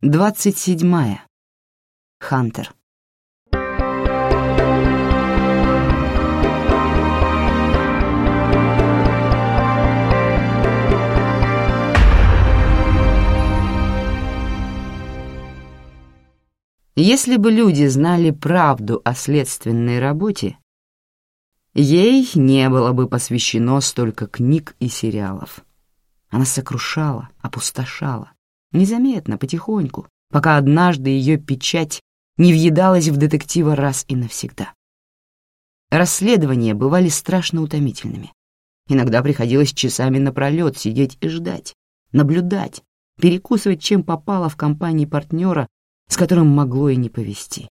Двадцать седьмая. Хантер. Если бы люди знали правду о следственной работе, ей не было бы посвящено столько книг и сериалов. Она сокрушала, опустошала, незаметно, потихоньку, пока однажды ее печать не въедалась в детектива раз и навсегда. Расследования бывали страшно утомительными. Иногда приходилось часами напролет сидеть и ждать, наблюдать, перекусывать чем попало в компании партнера с которым могло и не повести.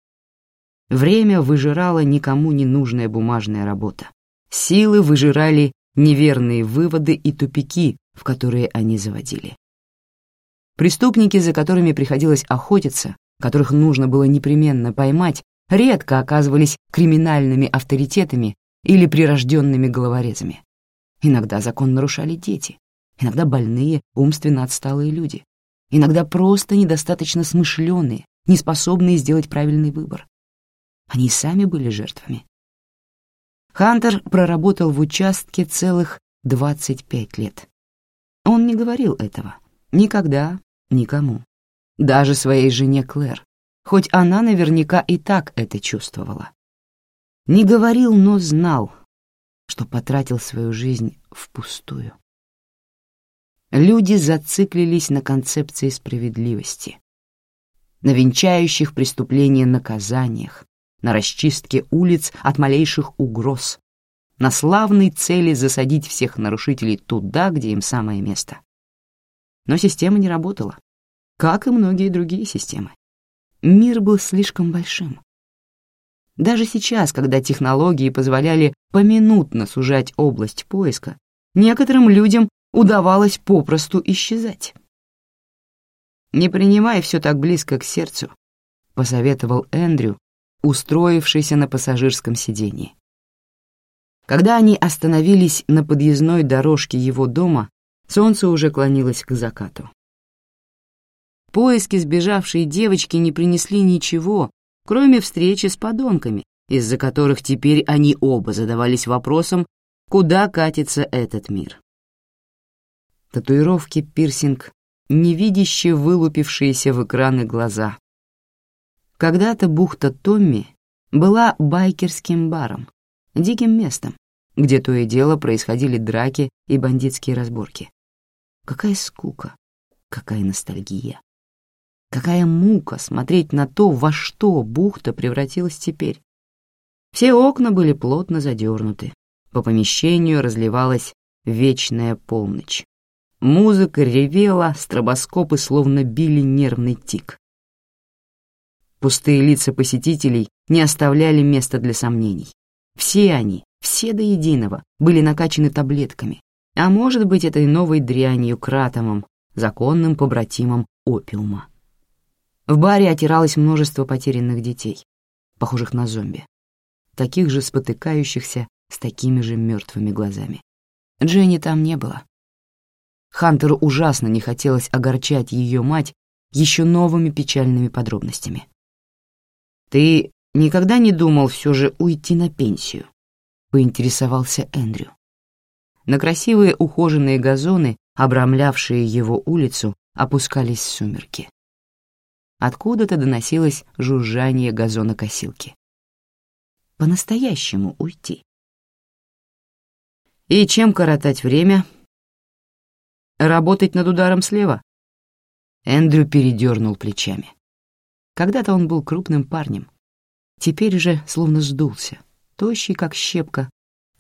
Время выжирала никому не нужная бумажная работа. Силы выжирали неверные выводы и тупики, в которые они заводили. Преступники, за которыми приходилось охотиться, которых нужно было непременно поймать, редко оказывались криминальными авторитетами или прирожденными головорезами. Иногда закон нарушали дети, иногда больные, умственно отсталые люди, иногда просто недостаточно смышленые, неспособные сделать правильный выбор. Они сами были жертвами. Хантер проработал в участке целых 25 лет. Он не говорил этого. Никогда, никому. Даже своей жене Клэр, хоть она наверняка и так это чувствовала. Не говорил, но знал, что потратил свою жизнь впустую. Люди зациклились на концепции справедливости, на венчающих преступления наказаниях, на расчистке улиц от малейших угроз, на славной цели засадить всех нарушителей туда, где им самое место. Но система не работала, как и многие другие системы. Мир был слишком большим. Даже сейчас, когда технологии позволяли поминутно сужать область поиска, некоторым людям удавалось попросту исчезать. «Не принимай все так близко к сердцу», — посоветовал Эндрю, устроившийся на пассажирском сиденье. Когда они остановились на подъездной дорожке его дома, солнце уже клонилось к закату. Поиски сбежавшей девочки не принесли ничего, кроме встречи с подонками, из-за которых теперь они оба задавались вопросом, куда катится этот мир татуировки, пирсинг, невидяще вылупившиеся в экраны глаза. Когда-то бухта Томми была байкерским баром, диким местом, где то и дело происходили драки и бандитские разборки. Какая скука, какая ностальгия. Какая мука смотреть на то, во что бухта превратилась теперь. Все окна были плотно задернуты, по помещению разливалась вечная полночь. Музыка ревела, стробоскопы словно били нервный тик. Пустые лица посетителей не оставляли места для сомнений. Все они, все до единого, были накачаны таблетками, а может быть, этой новой дрянью кратомом, законным побратимом опиума. В баре отиралось множество потерянных детей, похожих на зомби, таких же спотыкающихся с такими же мертвыми глазами. Дженни там не было. Хантеру ужасно не хотелось огорчать ее мать еще новыми печальными подробностями. «Ты никогда не думал все же уйти на пенсию?» — поинтересовался Эндрю. На красивые ухоженные газоны, обрамлявшие его улицу, опускались сумерки. Откуда-то доносилось жужжание газонокосилки. По-настоящему уйти. И чем коротать время — Работать над ударом слева?» Эндрю передернул плечами. Когда-то он был крупным парнем. Теперь же словно сдулся, тощий, как щепка.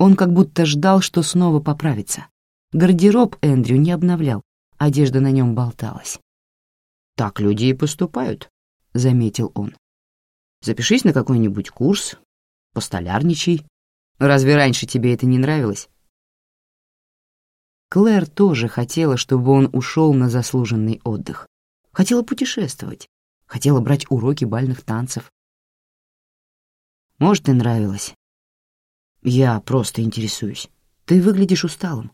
Он как будто ждал, что снова поправится. Гардероб Эндрю не обновлял, одежда на нем болталась. «Так люди и поступают», — заметил он. «Запишись на какой-нибудь курс, постолярничай. Разве раньше тебе это не нравилось?» Клэр тоже хотела, чтобы он ушел на заслуженный отдых. Хотела путешествовать, хотела брать уроки бальных танцев. Может, и нравилось. Я просто интересуюсь. Ты выглядишь усталым.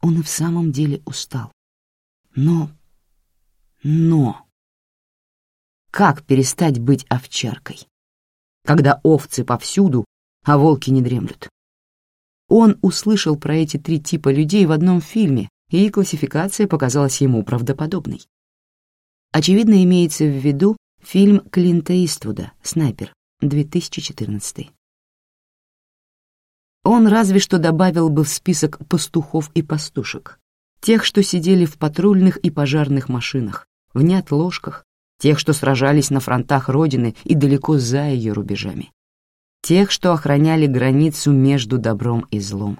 Он и в самом деле устал. Но... Но... как перестать быть овчаркой, когда овцы повсюду, а волки не дремлют. Он услышал про эти три типа людей в одном фильме, и классификация показалась ему правдоподобной. Очевидно, имеется в виду фильм Клинта Иствуда «Снайпер», 2014. Он разве что добавил бы в список пастухов и пастушек, тех, что сидели в патрульных и пожарных машинах, в неотложках, тех, что сражались на фронтах Родины и далеко за ее рубежами, тех, что охраняли границу между добром и злом.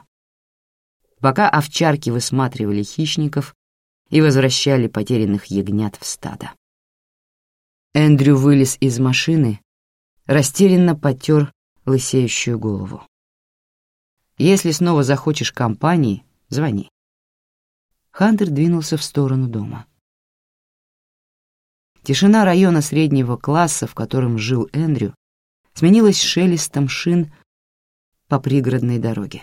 Пока овчарки высматривали хищников и возвращали потерянных ягнят в стадо. Эндрю вылез из машины, растерянно потер лысеющую голову. Если снова захочешь компании, звони. Хантер двинулся в сторону дома. Тишина района среднего класса, в котором жил Эндрю, сменилась шелестом шин по пригородной дороге.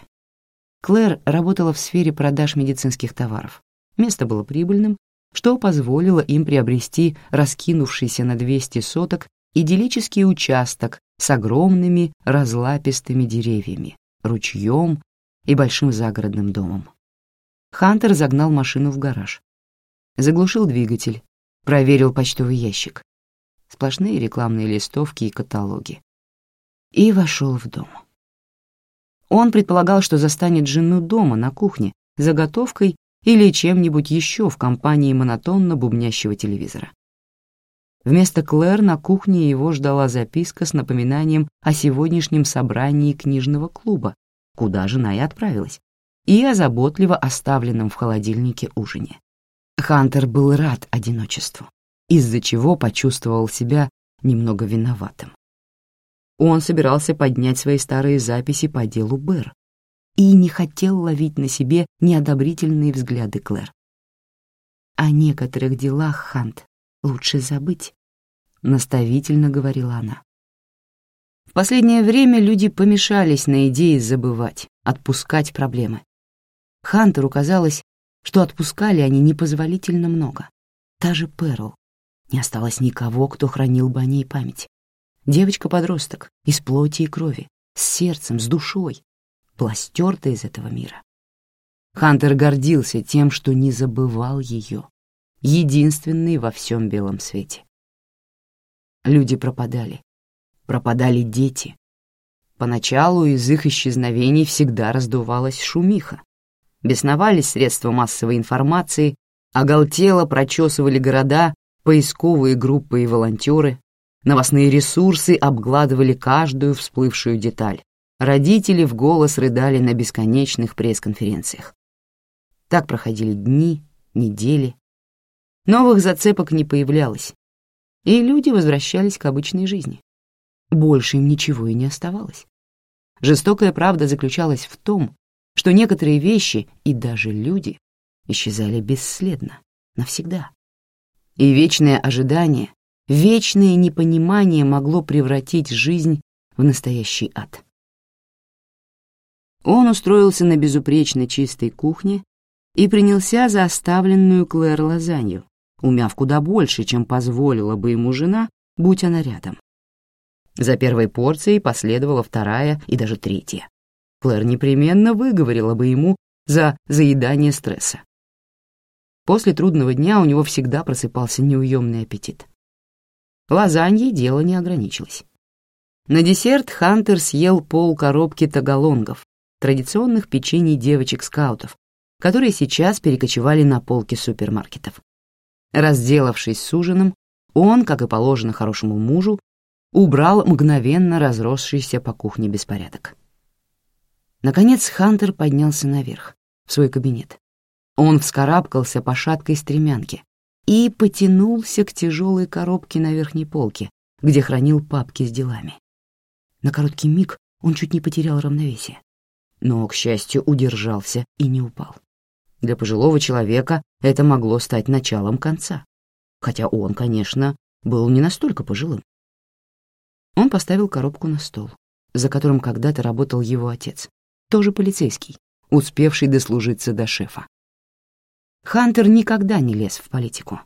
Клэр работала в сфере продаж медицинских товаров. Место было прибыльным, что позволило им приобрести раскинувшийся на 200 соток идиллический участок с огромными разлапистыми деревьями, ручьем и большим загородным домом. Хантер загнал машину в гараж. Заглушил двигатель, проверил почтовый ящик. Сплошные рекламные листовки и каталоги. И вошел в дом. Он предполагал, что застанет жену дома на кухне, заготовкой или чем-нибудь еще в компании монотонно бубнящего телевизора. Вместо Клэр на кухне его ждала записка с напоминанием о сегодняшнем собрании книжного клуба, куда жена и отправилась, и о заботливо оставленном в холодильнике ужине. Хантер был рад одиночеству, из-за чего почувствовал себя немного виноватым. Он собирался поднять свои старые записи по делу Бэр и не хотел ловить на себе неодобрительные взгляды Клэр. О некоторых делах, Хант, лучше забыть», — наставительно говорила она. В последнее время люди помешались на идее забывать, отпускать проблемы. Хантеру казалось, что отпускали они непозволительно много. Та же Перл. Не осталось никого, кто хранил бы о ней память. Девочка-подросток, из плоти и крови, с сердцем, с душой, пластерта из этого мира. Хантер гордился тем, что не забывал ее единственный во всем белом свете. Люди пропадали. Пропадали дети. Поначалу из их исчезновений всегда раздувалась шумиха. Бесновались средства массовой информации, оголтело прочесывали города поисковые группы и волонтеры, новостные ресурсы обгладывали каждую всплывшую деталь. Родители в голос рыдали на бесконечных пресс-конференциях. Так проходили дни, недели, Новых зацепок не появлялось, и люди возвращались к обычной жизни. Больше им ничего и не оставалось. Жестокая правда заключалась в том, что некоторые вещи и даже люди исчезали бесследно, навсегда. И вечное ожидание, вечное непонимание могло превратить жизнь в настоящий ад. Он устроился на безупречно чистой кухне и принялся за оставленную Клэр лазанью, умяв куда больше, чем позволила бы ему жена, будь она рядом. За первой порцией последовала вторая и даже третья. Клэр непременно выговорила бы ему за заедание стресса. После трудного дня у него всегда просыпался неуемный аппетит. Лазаньей дело не ограничилось. На десерт Хантер съел пол коробки тагалонгов, традиционных печений девочек-скаутов, которые сейчас перекочевали на полки супермаркетов. Разделавшись с ужином, он, как и положено хорошему мужу, убрал мгновенно разросшийся по кухне беспорядок. Наконец Хантер поднялся наверх, в свой кабинет. Он вскарабкался по шаткой стремянке и потянулся к тяжелой коробке на верхней полке, где хранил папки с делами. На короткий миг он чуть не потерял равновесие, но, к счастью, удержался и не упал. Для пожилого человека это могло стать началом конца, хотя он, конечно, был не настолько пожилым. Он поставил коробку на стол, за которым когда-то работал его отец, тоже полицейский, успевший дослужиться до шефа. Хантер никогда не лез в политику.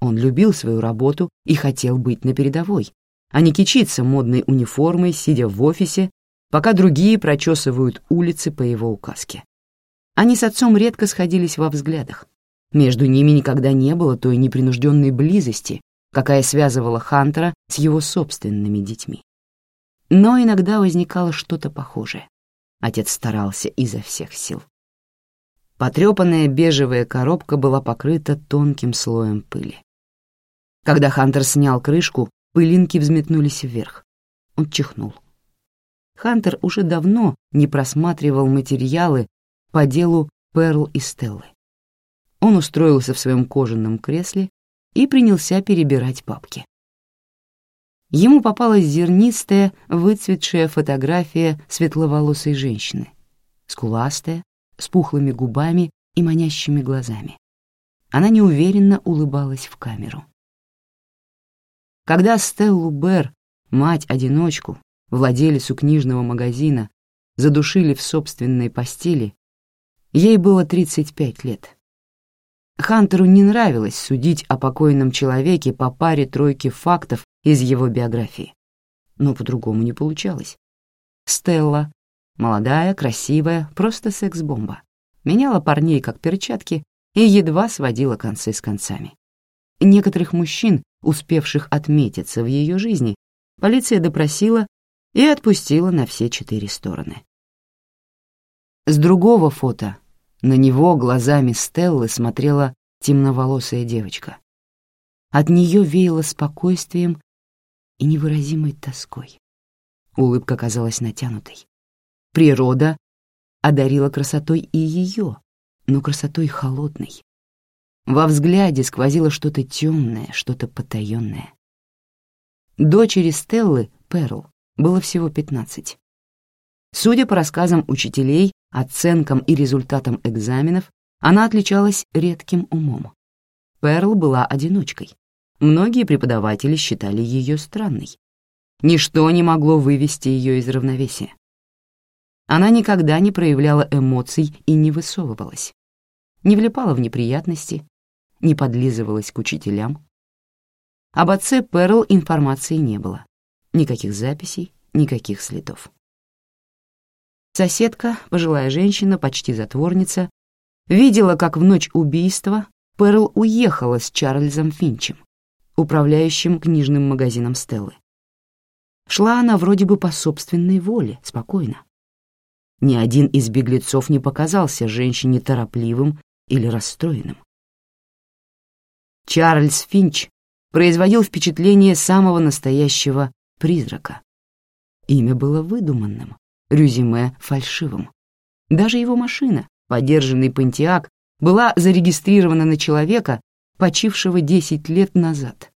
Он любил свою работу и хотел быть на передовой, а не кичиться модной униформой, сидя в офисе, пока другие прочесывают улицы по его указке. Они с отцом редко сходились во взглядах. Между ними никогда не было той непринужденной близости, какая связывала Хантера с его собственными детьми. Но иногда возникало что-то похожее. Отец старался изо всех сил. Потрепанная бежевая коробка была покрыта тонким слоем пыли. Когда Хантер снял крышку, пылинки взметнулись вверх. Он чихнул. Хантер уже давно не просматривал материалы по делу Перл и Стеллы. Он устроился в своем кожаном кресле и принялся перебирать папки. Ему попалась зернистая, выцветшая фотография светловолосой женщины, скуластая, с пухлыми губами и манящими глазами. Она неуверенно улыбалась в камеру. Когда Стеллу Бер, мать-одиночку, владелицу книжного магазина, задушили в собственной постели, ей было 35 лет. Хантеру не нравилось судить о покойном человеке по паре тройки фактов из его биографии. Но по-другому не получалось. Стелла, молодая, красивая, просто секс-бомба, меняла парней как перчатки и едва сводила концы с концами. Некоторых мужчин, успевших отметиться в ее жизни, полиция допросила и отпустила на все четыре стороны. С другого фото на него глазами Стеллы смотрела темноволосая девочка. От нее веяло спокойствием и невыразимой тоской. Улыбка казалась натянутой. Природа одарила красотой и ее, но красотой холодной. Во взгляде сквозило что-то темное, что-то потаенное. Дочери Стеллы, Перл, было всего пятнадцать. Судя по рассказам учителей, оценкам и результатам экзаменов, она отличалась редким умом. Перл была одиночкой. Многие преподаватели считали ее странной. Ничто не могло вывести ее из равновесия. Она никогда не проявляла эмоций и не высовывалась. Не влипала в неприятности, не подлизывалась к учителям. Об отце Перл информации не было. Никаких записей, никаких следов. Соседка, пожилая женщина, почти затворница, видела, как в ночь убийства Перл уехала с Чарльзом Финчем, управляющим книжным магазином Стеллы. Шла она вроде бы по собственной воле, спокойно. Ни один из беглецов не показался женщине торопливым или расстроенным. Чарльз Финч производил впечатление самого настоящего призрака. Имя было выдуманным, резюме фальшивым. Даже его машина, подержанный Пантиак, была зарегистрирована на человека, почившего 10 лет назад.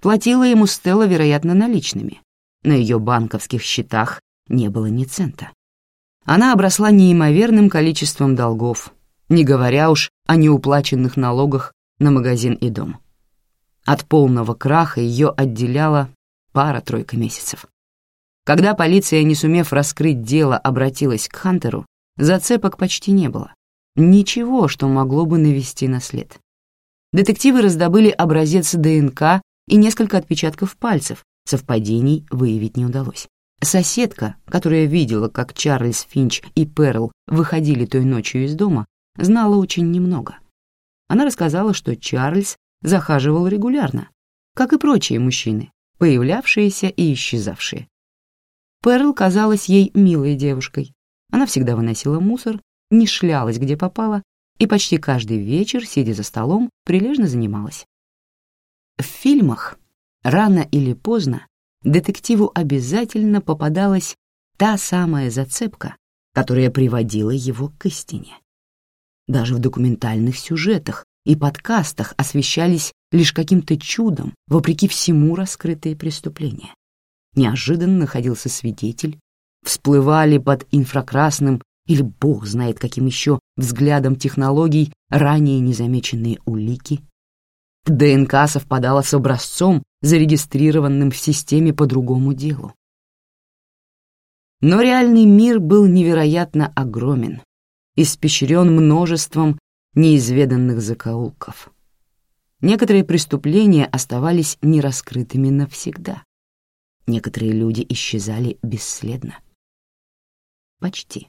Платила ему Стелла, вероятно, наличными. На ее банковских счетах не было ни цента. Она обросла неимоверным количеством долгов, не говоря уж о неуплаченных налогах на магазин и дом. От полного краха ее отделяла пара-тройка месяцев. Когда полиция, не сумев раскрыть дело, обратилась к Хантеру, зацепок почти не было. Ничего, что могло бы навести на след. Детективы раздобыли образец ДНК и несколько отпечатков пальцев, совпадений выявить не удалось. Соседка, которая видела, как Чарльз Финч и Перл выходили той ночью из дома, знала очень немного. Она рассказала, что Чарльз захаживал регулярно, как и прочие мужчины, появлявшиеся и исчезавшие. Перл казалась ей милой девушкой. Она всегда выносила мусор, не шлялась где попало и почти каждый вечер, сидя за столом, прилежно занималась. В фильмах рано или поздно детективу обязательно попадалась та самая зацепка, которая приводила его к истине. Даже в документальных сюжетах и подкастах освещались лишь каким-то чудом, вопреки всему раскрытые преступления. Неожиданно находился свидетель, всплывали под инфракрасным или бог знает каким еще взглядом технологий ранее незамеченные улики. ДНК совпадала с образцом, зарегистрированным в системе по другому делу. Но реальный мир был невероятно огромен, испещрен множеством неизведанных закоулков. Некоторые преступления оставались нераскрытыми навсегда. Некоторые люди исчезали бесследно. Почти.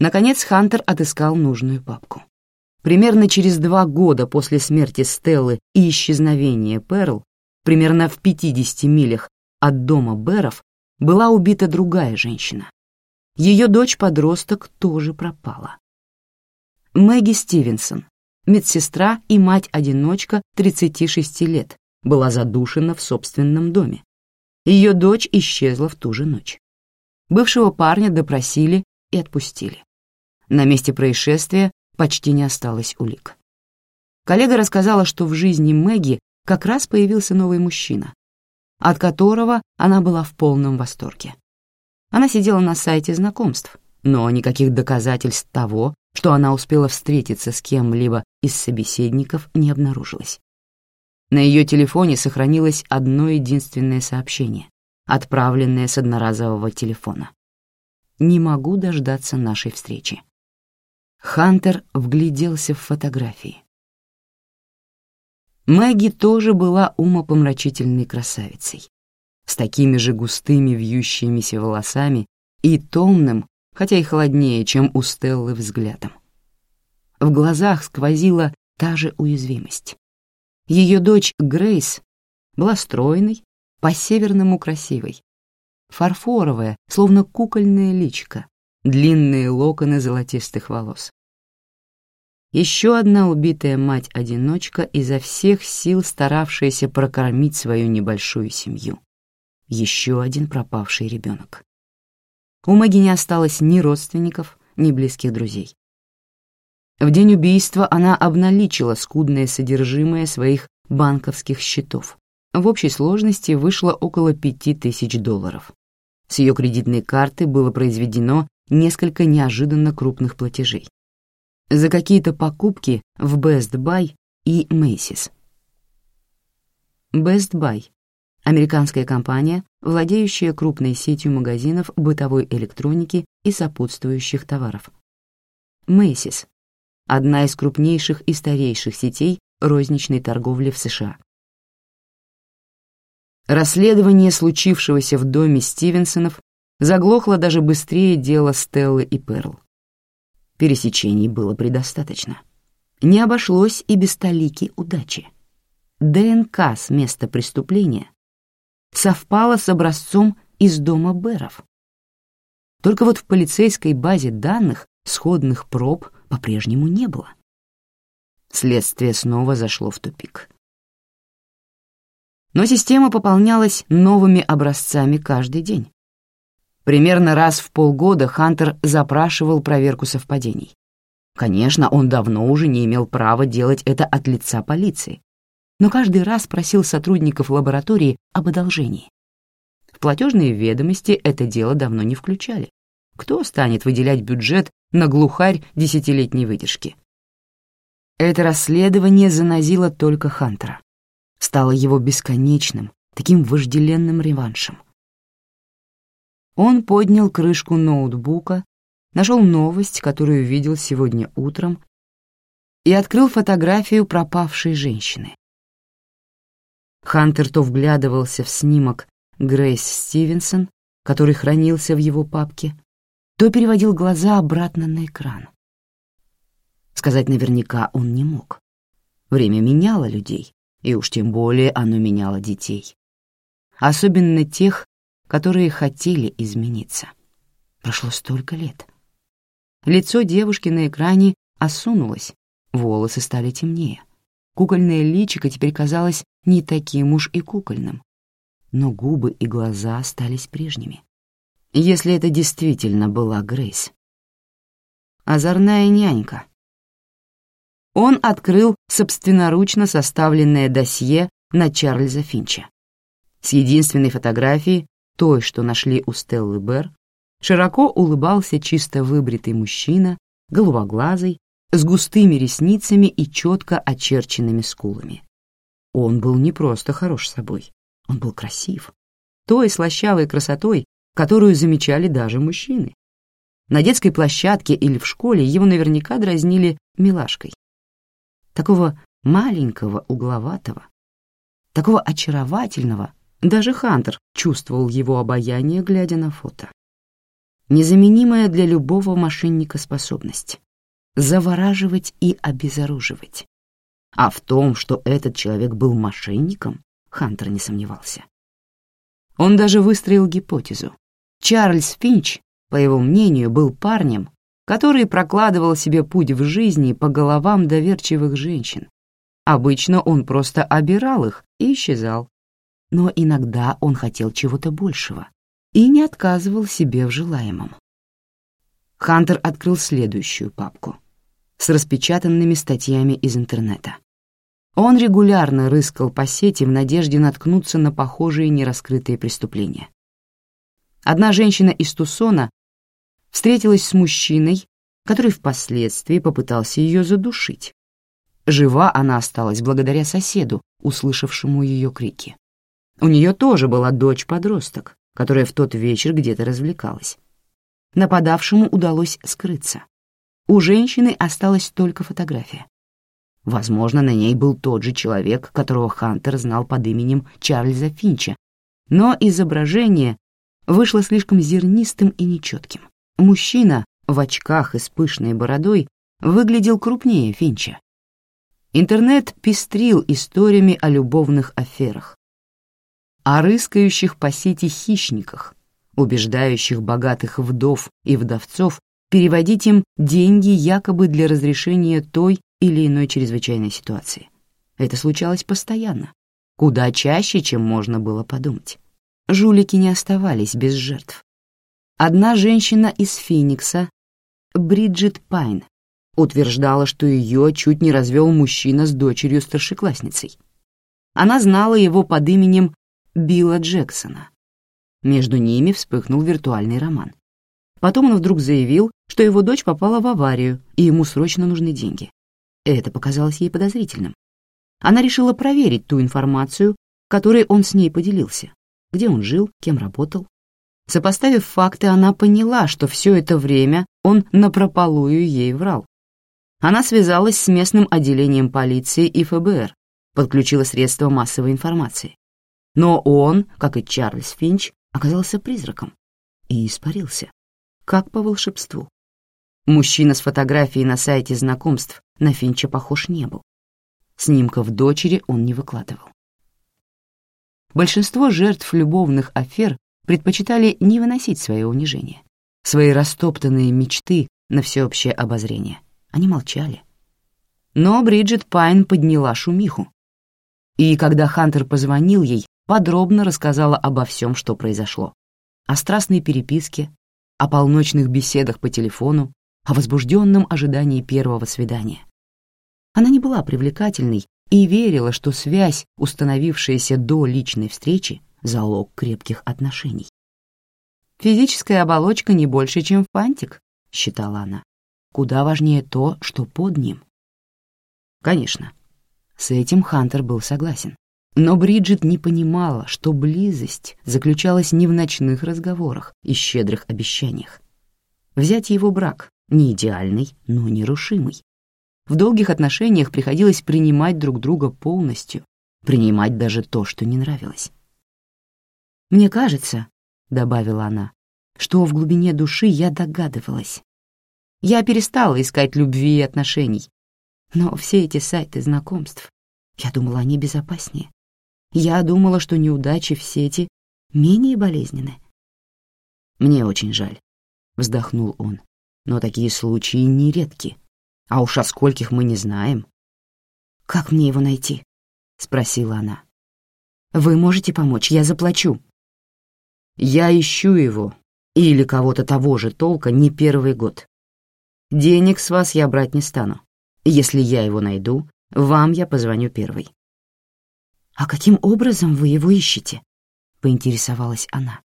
Наконец Хантер отыскал нужную папку. Примерно через два года после смерти Стеллы и исчезновения Перл, примерно в 50 милях от дома Беров, была убита другая женщина. Ее дочь-подросток тоже пропала. Мэгги Стивенсон, медсестра и мать-одиночка 36 лет, была задушена в собственном доме. Ее дочь исчезла в ту же ночь. Бывшего парня допросили и отпустили. На месте происшествия почти не осталось улик. Коллега рассказала, что в жизни Мэгги как раз появился новый мужчина, от которого она была в полном восторге. Она сидела на сайте знакомств, но никаких доказательств того, что она успела встретиться с кем-либо из собеседников, не обнаружилось. На ее телефоне сохранилось одно единственное сообщение, отправленное с одноразового телефона. «Не могу дождаться нашей встречи». Хантер вгляделся в фотографии. Мэгги тоже была умопомрачительной красавицей, с такими же густыми вьющимися волосами и томным, хотя и холоднее, чем у Стеллы взглядом. В глазах сквозила та же уязвимость. Ее дочь Грейс была стройной, по-северному красивой, фарфоровая, словно кукольное личико, длинные локоны золотистых волос. Еще одна убитая мать-одиночка, изо всех сил старавшаяся прокормить свою небольшую семью. Еще один пропавший ребенок. У Мэгги не осталось ни родственников, ни близких друзей. В день убийства она обналичила скудное содержимое своих банковских счетов. В общей сложности вышло около пяти тысяч долларов. С ее кредитной карты было произведено несколько неожиданно крупных платежей. За какие-то покупки в Best Buy и Macy's. Best Buy — американская компания, владеющая крупной сетью магазинов бытовой электроники и сопутствующих товаров. Macy's — одна из крупнейших и старейших сетей розничной торговли в США. Расследование случившегося в доме Стивенсонов заглохло даже быстрее дело Стеллы и Перл. Пересечений было предостаточно. Не обошлось и без толики удачи. ДНК с места преступления совпало с образцом из дома Беров. Только вот в полицейской базе данных сходных проб по-прежнему не было. Следствие снова зашло в тупик. Но система пополнялась новыми образцами каждый день. Примерно раз в полгода Хантер запрашивал проверку совпадений. Конечно, он давно уже не имел права делать это от лица полиции, но каждый раз просил сотрудников лаборатории об одолжении. В платежные ведомости это дело давно не включали. Кто станет выделять бюджет на глухарь десятилетней выдержки? Это расследование занозило только Хантера. Стало его бесконечным, таким вожделенным реваншем. Он поднял крышку ноутбука, нашел новость, которую видел сегодня утром, и открыл фотографию пропавшей женщины. Хантер то вглядывался в снимок Грейс Стивенсон, который хранился в его папке, то переводил глаза обратно на экран. Сказать наверняка он не мог. Время меняло людей, и уж тем более оно меняло детей. Особенно тех, которые хотели измениться. Прошло столько лет. Лицо девушки на экране осунулось, волосы стали темнее. Кукольное личико теперь казалось не таким уж и кукольным, но губы и глаза остались прежними. Если это действительно была Грейс. Озорная нянька — он открыл собственноручно составленное досье на Чарльза Финча. С единственной фотографией, той, что нашли у Стеллы Берр, широко улыбался чисто выбритый мужчина, голубоглазый, с густыми ресницами и четко очерченными скулами. Он был не просто хорош собой, он был красив. Той слащавой красотой, которую замечали даже мужчины. На детской площадке или в школе его наверняка дразнили милашкой. Такого маленького, угловатого, такого очаровательного, даже Хантер чувствовал его обаяние, глядя на фото. Незаменимая для любого мошенника способность — завораживать и обезоруживать. А в том, что этот человек был мошенником, Хантер не сомневался. Он даже выстроил гипотезу. Чарльз Финч, по его мнению, был парнем, который прокладывал себе путь в жизни по головам доверчивых женщин. Обычно он просто обирал их и исчезал. Но иногда он хотел чего-то большего и не отказывал себе в желаемом. Хантер открыл следующую папку с распечатанными статьями из интернета. Он регулярно рыскал по сети в надежде наткнуться на похожие нераскрытые преступления. Одна женщина из Тусона встретилась с мужчиной, который впоследствии попытался ее задушить. Жива она осталась благодаря соседу, услышавшему ее крики. У нее тоже была дочь-подросток, которая в тот вечер где-то развлекалась. Нападавшему удалось скрыться. У женщины осталась только фотография. Возможно, на ней был тот же человек, которого Хантер знал под именем Чарльза Финча, но изображение вышло слишком зернистым и нечетким. Мужчина в очках и с пышной бородой выглядел крупнее Финча. Интернет пестрил историями о любовных аферах, о рыскающих по сети хищниках, убеждающих богатых вдов и вдовцов переводить им деньги якобы для разрешения той или иной чрезвычайной ситуации. Это случалось постоянно, куда чаще, чем можно было подумать. Жулики не оставались без жертв. Одна женщина из Финикса, Бриджит Пайн, утверждала, что ее чуть не развел мужчина с дочерью-старшеклассницей. Она знала его под именем Билла Джексона. Между ними вспыхнул виртуальный роман. Потом он вдруг заявил, что его дочь попала в аварию, и ему срочно нужны деньги. Это показалось ей подозрительным. Она решила проверить ту информацию, которой он с ней поделился, где он жил, кем работал. Сопоставив факты, она поняла, что все это время он напропалую ей врал. Она связалась с местным отделением полиции и ФБР, подключила средства массовой информации. Но он, как и Чарльз Финч, оказался призраком и испарился, как по волшебству. Мужчина с фотографией на сайте знакомств на Финча похож не был. Снимков дочери он не выкладывал. Большинство жертв любовных афер предпочитали не выносить свое унижение, свои растоптанные мечты на всеобщее обозрение. Они молчали. Но Бриджит Пайн подняла шумиху. И когда Хантер позвонил ей, подробно рассказала обо всем, что произошло. О страстной переписке, о полночных беседах по телефону, о возбужденном ожидании первого свидания. Она не была привлекательной и верила, что связь, установившаяся до личной встречи, залог крепких отношений. «Физическая оболочка не больше, чем фантик», — считала она. «Куда важнее то, что под ним». Конечно, с этим Хантер был согласен. Но Бриджит не понимала, что близость заключалась не в ночных разговорах и щедрых обещаниях. Взять его брак, не идеальный, но нерушимый. В долгих отношениях приходилось принимать друг друга полностью, принимать даже то, что не нравилось. «Мне кажется», — добавила она, — «что в глубине души я догадывалась. Я перестала искать любви и отношений, но все эти сайты знакомств, я думала, они безопаснее. Я думала, что неудачи в сети менее болезненны. «Мне очень жаль», — вздохнул он но такие случаи нередки. А уж о скольких мы не знаем. «Как мне его найти?» — спросила она. «Вы можете помочь, я заплачу». «Я ищу его или кого-то того же толка не первый год. Денег с вас я брать не стану. Если я его найду, вам я позвоню первой». «А каким образом вы его ищете?» — поинтересовалась она.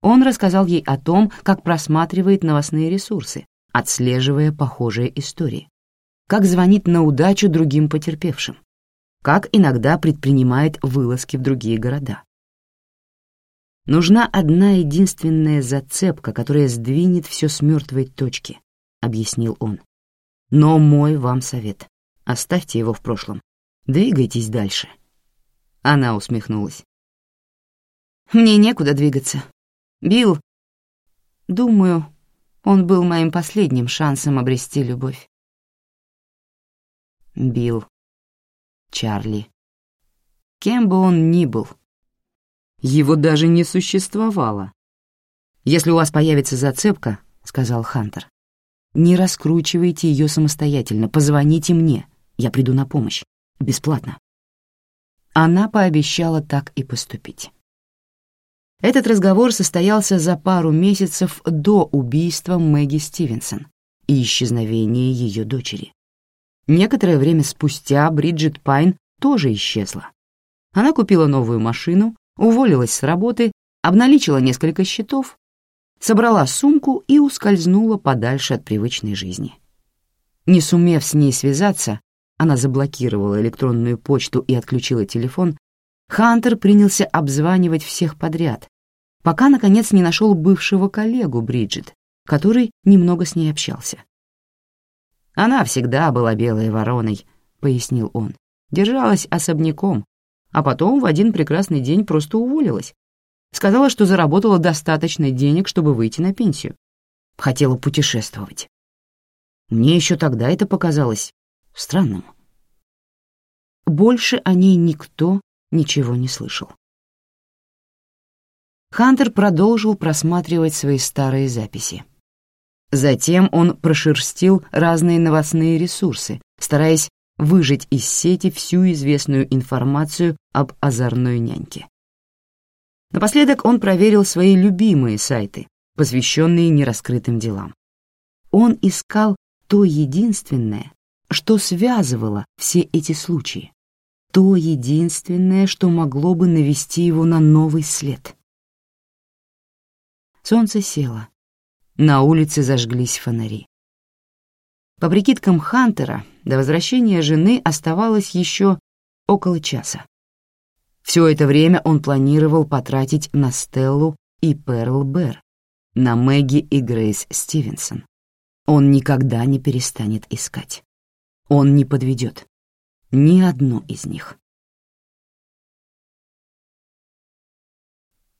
Он рассказал ей о том, как просматривает новостные ресурсы, отслеживая похожие истории, как звонит на удачу другим потерпевшим, как иногда предпринимает вылазки в другие города. «Нужна одна единственная зацепка, которая сдвинет все с мертвой точки», — объяснил он. «Но мой вам совет. Оставьте его в прошлом. Двигайтесь дальше. Она усмехнулась. Мне некуда двигаться. Билл, думаю, он был моим последним шансом обрести любовь. Билл, Чарли. Кем бы он ни был. Его даже не существовало. «Если у вас появится зацепка», — сказал Хантер, — «не раскручивайте ее самостоятельно, позвоните мне, я приду на помощь, бесплатно». Она пообещала так и поступить. Этот разговор состоялся за пару месяцев до убийства Мэгги Стивенсон и исчезновения ее дочери. Некоторое время спустя Бриджит Пайн тоже исчезла. Она купила новую машину, уволилась с работы, обналичила несколько счетов, собрала сумку и ускользнула подальше от привычной жизни. Не сумев с ней связаться, она заблокировала электронную почту и отключила телефон, Хантер принялся обзванивать всех подряд, пока, наконец, не нашел бывшего коллегу Бриджит, который немного с ней общался. «Она всегда была белой вороной», — пояснил он. «Держалась особняком, а потом в один прекрасный день просто уволилась. Сказала, что заработала достаточно денег, чтобы выйти на пенсию. Хотела путешествовать. Мне еще тогда это показалось странным. Больше о ней никто ничего не слышал. Хантер продолжил просматривать свои старые записи. Затем он прошерстил разные новостные ресурсы, стараясь выжать из сети всю известную информацию об озорной няньке. Напоследок он проверил свои любимые сайты, посвященные нераскрытым делам. Он искал то единственное, что связывало все эти случаи, то единственное, что могло бы навести его на новый след. Солнце село. На улице зажглись фонари. По прикидкам Хантера, до возвращения жены оставалось еще около часа. Все это время он планировал потратить на Стеллу и Перл Бэр, на Мэгги и Грейс Стивенсон. Он никогда не перестанет искать. Он не подведет ни одну из них.